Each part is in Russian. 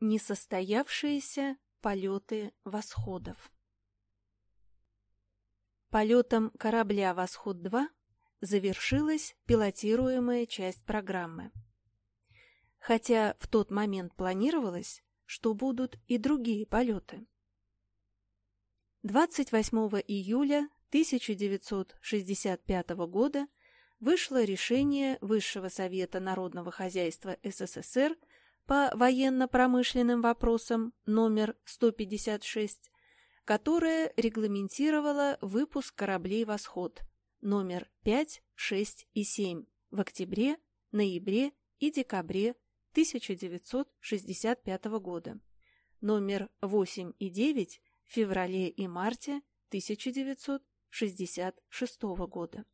Несостоявшиеся полеты восходов Полетом корабля «Восход-2» завершилась пилотируемая часть программы. Хотя в тот момент планировалось, что будут и другие полеты. 28 июля 1965 года вышло решение Высшего совета народного хозяйства СССР по военно-промышленным вопросам номер 156, которое регламентировало выпуск кораблей «Восход» номер 5, 6 и 7 в октябре, ноябре и декабре 1965 года, номер 8 и 9 в феврале и марте 1966 года.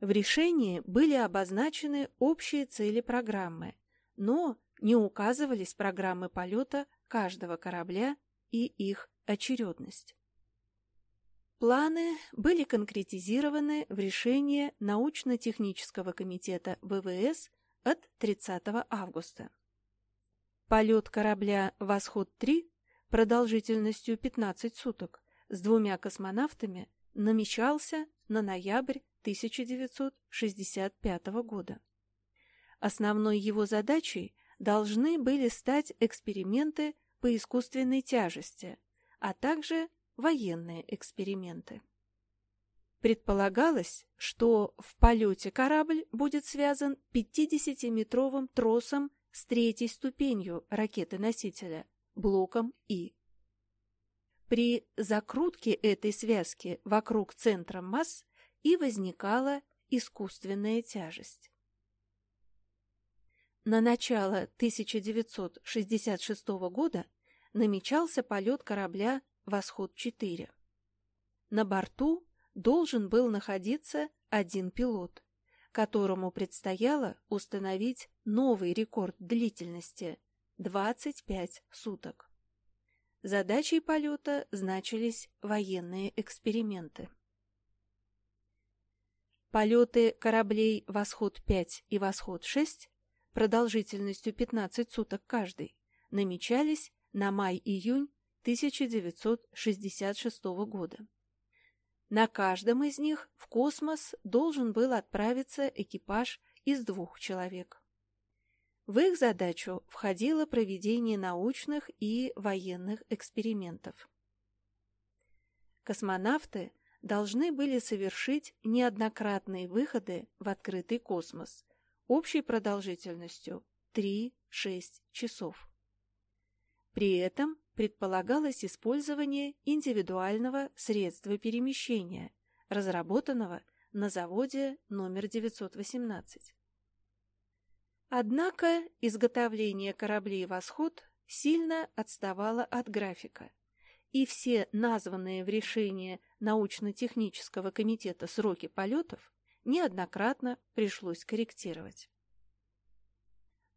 В решении были обозначены общие цели программы, но не указывались программы полета каждого корабля и их очередность. Планы были конкретизированы в решении научно-технического комитета ВВС от 30 августа. Полет корабля «Восход-3» продолжительностью 15 суток с двумя космонавтами намечался на ноябрь 1965 года. Основной его задачей должны были стать эксперименты по искусственной тяжести, а также военные эксперименты. Предполагалось, что в полете корабль будет связан 50-метровым тросом с третьей ступенью ракеты-носителя, блоком И. При закрутке этой связки вокруг центра масс и возникала искусственная тяжесть. На начало 1966 года намечался полет корабля «Восход-4». На борту должен был находиться один пилот, которому предстояло установить новый рекорд длительности – 25 суток. Задачей полета значились военные эксперименты. Полеты кораблей «Восход-5» и «Восход-6» продолжительностью 15 суток каждый намечались на май-июнь 1966 года. На каждом из них в космос должен был отправиться экипаж из двух человек. В их задачу входило проведение научных и военных экспериментов. Космонавты должны были совершить неоднократные выходы в открытый космос общей продолжительностью 3-6 часов. При этом предполагалось использование индивидуального средства перемещения, разработанного на заводе номер 918. Однако изготовление кораблей «Восход» сильно отставало от графика, и все названные в решении научно-технического комитета сроки полетов неоднократно пришлось корректировать.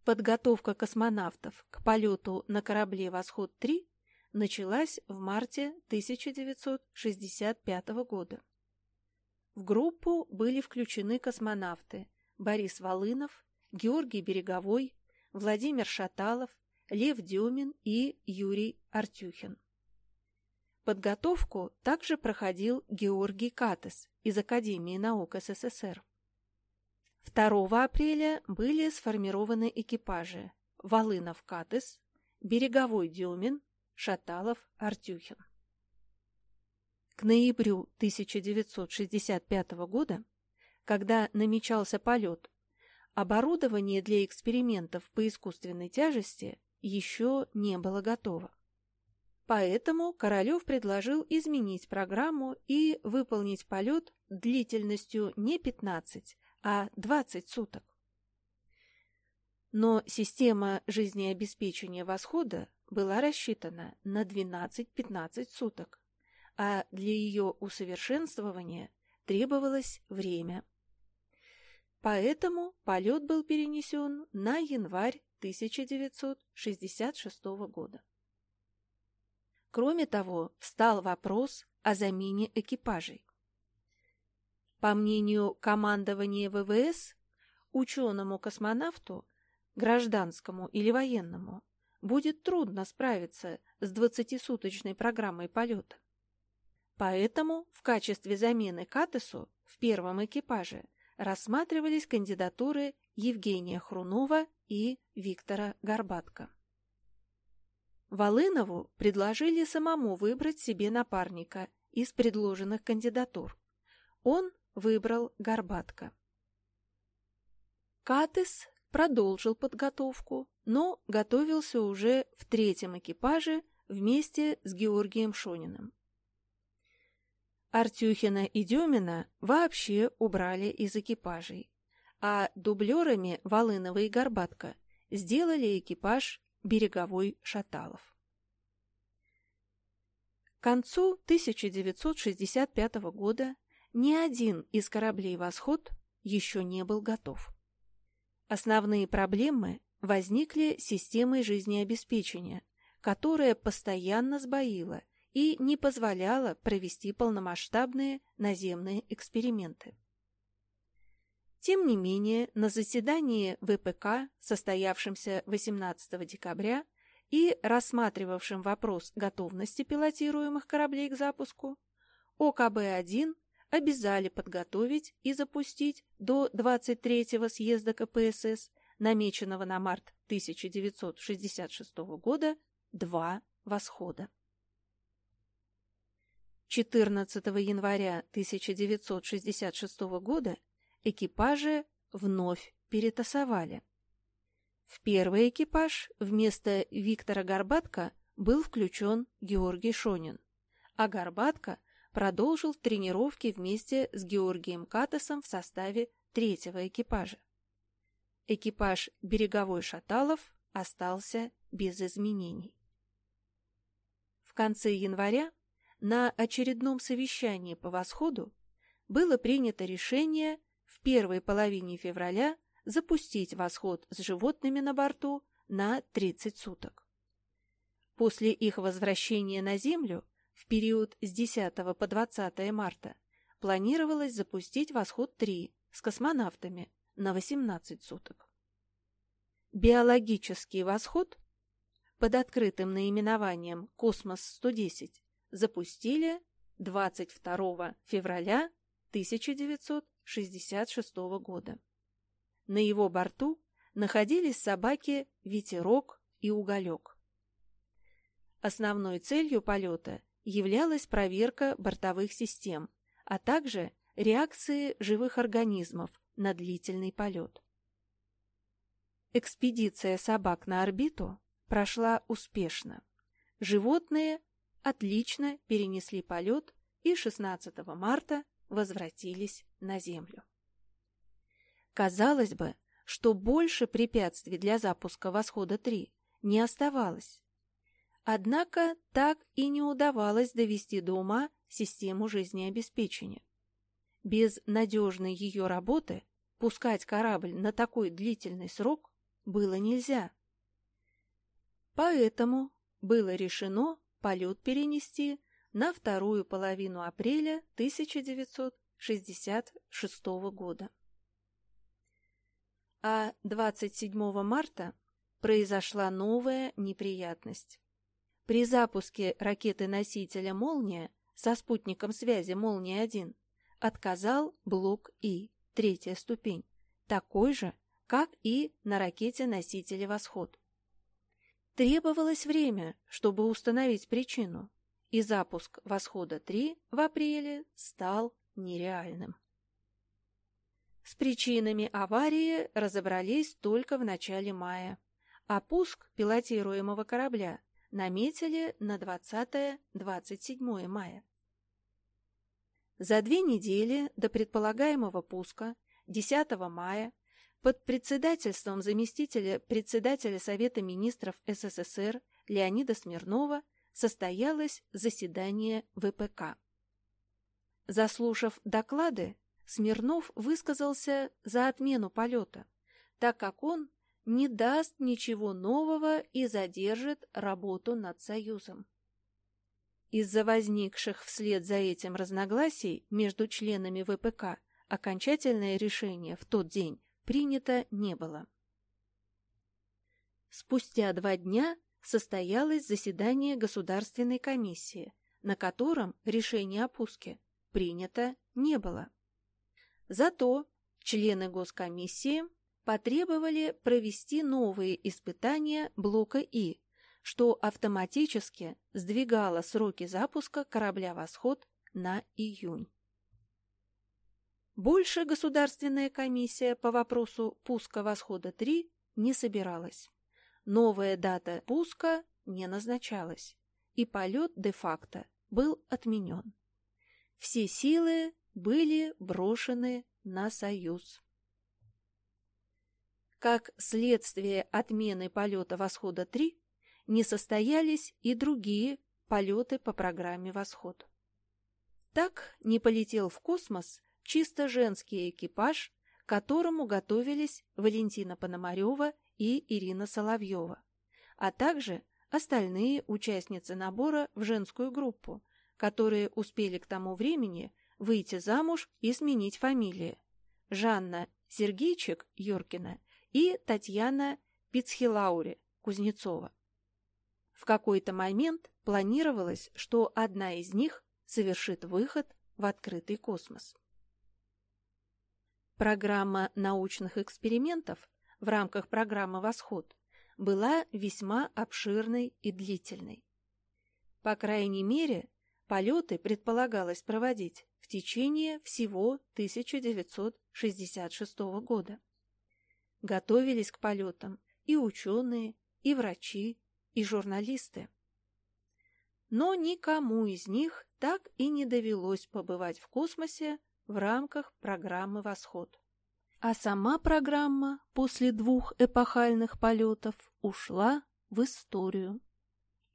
Подготовка космонавтов к полету на корабле «Восход-3» началась в марте 1965 года. В группу были включены космонавты Борис Волынов, Георгий Береговой, Владимир Шаталов, Лев Дюмин и Юрий Артюхин. Подготовку также проходил Георгий Катес из Академии наук СССР. 2 апреля были сформированы экипажи Волынов-Катыс, Береговой Дюмин, Шаталов-Артюхин. К ноябрю 1965 года, когда намечался полет, оборудование для экспериментов по искусственной тяжести еще не было готово. Поэтому Королев предложил изменить программу и выполнить полет длительностью не 15, а 20 суток. Но система жизнеобеспечения восхода была рассчитана на 12-15 суток, а для ее усовершенствования требовалось время. Поэтому полет был перенесен на январь 1966 года. Кроме того, встал вопрос о замене экипажей. По мнению командования ВВС, ученому-космонавту, гражданскому или военному, будет трудно справиться с 20-суточной программой полета. Поэтому в качестве замены Катесу в первом экипаже рассматривались кандидатуры Евгения Хрунова и Виктора Горбатко. Волынову предложили самому выбрать себе напарника из предложенных кандидатур. Он выбрал Горбатко. Катес продолжил подготовку, но готовился уже в третьем экипаже вместе с Георгием Шониным. Артюхина и Демина вообще убрали из экипажей, а дублерами Волынова и Горбатка сделали экипаж береговой Шаталов. К концу 1965 года ни один из кораблей «Восход» еще не был готов. Основные проблемы возникли системой жизнеобеспечения, которая постоянно сбоила и не позволяла провести полномасштабные наземные эксперименты. Тем не менее, на заседании ВПК, состоявшемся 18 декабря и рассматривавшем вопрос готовности пилотируемых кораблей к запуску, ОКБ-1 обязали подготовить и запустить до 23-го съезда КПСС, намеченного на март 1966 года, два восхода. 14 января 1966 года экипажи вновь перетасовали. В первый экипаж вместо Виктора Горбатка был включен Георгий Шонин, а Горбатка продолжил тренировки вместе с Георгием Катасом в составе третьего экипажа. Экипаж «Береговой Шаталов» остался без изменений. В конце января на очередном совещании по восходу было принято решение в первой половине февраля запустить восход с животными на борту на 30 суток. После их возвращения на Землю в период с 10 по 20 марта планировалось запустить восход-3 с космонавтами на 18 суток. Биологический восход под открытым наименованием «Космос-110» запустили 22 февраля 1966 года. На его борту находились собаки «Ветерок» и «Уголек». Основной целью полета являлась проверка бортовых систем, а также реакции живых организмов на длительный полет. Экспедиция собак на орбиту прошла успешно. Животные отлично перенесли полет и 16 марта возвратились на Землю. Казалось бы, что больше препятствий для запуска «Восхода-3» не оставалось. Однако так и не удавалось довести до ума систему жизнеобеспечения. Без надежной ее работы пускать корабль на такой длительный срок было нельзя. Поэтому было решено полет перенести на вторую половину апреля 1966 года. А 27 марта произошла новая неприятность. При запуске ракеты-носителя «Молния» со спутником связи «Молния-1» отказал блок И, третья ступень, такой же, как и на ракете-носителе «Восход». Требовалось время, чтобы установить причину, и запуск «Восхода-3» в апреле стал нереальным. С причинами аварии разобрались только в начале мая, а пуск пилотируемого корабля наметили на 20-27 мая. За две недели до предполагаемого пуска 10 мая под председательством заместителя председателя Совета министров СССР Леонида Смирнова состоялось заседание ВПК. Заслушав доклады, Смирнов высказался за отмену полета, так как он не даст ничего нового и задержит работу над Союзом. Из-за возникших вслед за этим разногласий между членами ВПК окончательное решение в тот день принято не было. Спустя два дня состоялось заседание Государственной комиссии, на котором решение о пуске принято не было. Зато члены Госкомиссии потребовали провести новые испытания блока И, что автоматически сдвигало сроки запуска корабля «Восход» на июнь. Больше Государственная комиссия по вопросу пуска «Восхода-3» не собиралась. Новая дата пуска не назначалась, и полет де-факто был отменен. Все силы были брошены на Союз. Как следствие отмены полета «Восхода-3» не состоялись и другие полеты по программе «Восход». Так не полетел в космос чисто женский экипаж, к которому готовились Валентина Пономарева и Ирина Соловьева, а также остальные участницы набора в женскую группу, которые успели к тому времени выйти замуж и сменить фамилии. Жанна Сергейчик Юркина и Татьяна Пицхилаури Кузнецова. В какой-то момент планировалось, что одна из них совершит выход в открытый космос. Программа научных экспериментов в рамках программы «Восход» была весьма обширной и длительной. По крайней мере, полеты предполагалось проводить в течение всего 1966 года. Готовились к полетам и ученые, и врачи, и журналисты. Но никому из них так и не довелось побывать в космосе в рамках программы «Восход». А сама программа после двух эпохальных полетов ушла в историю.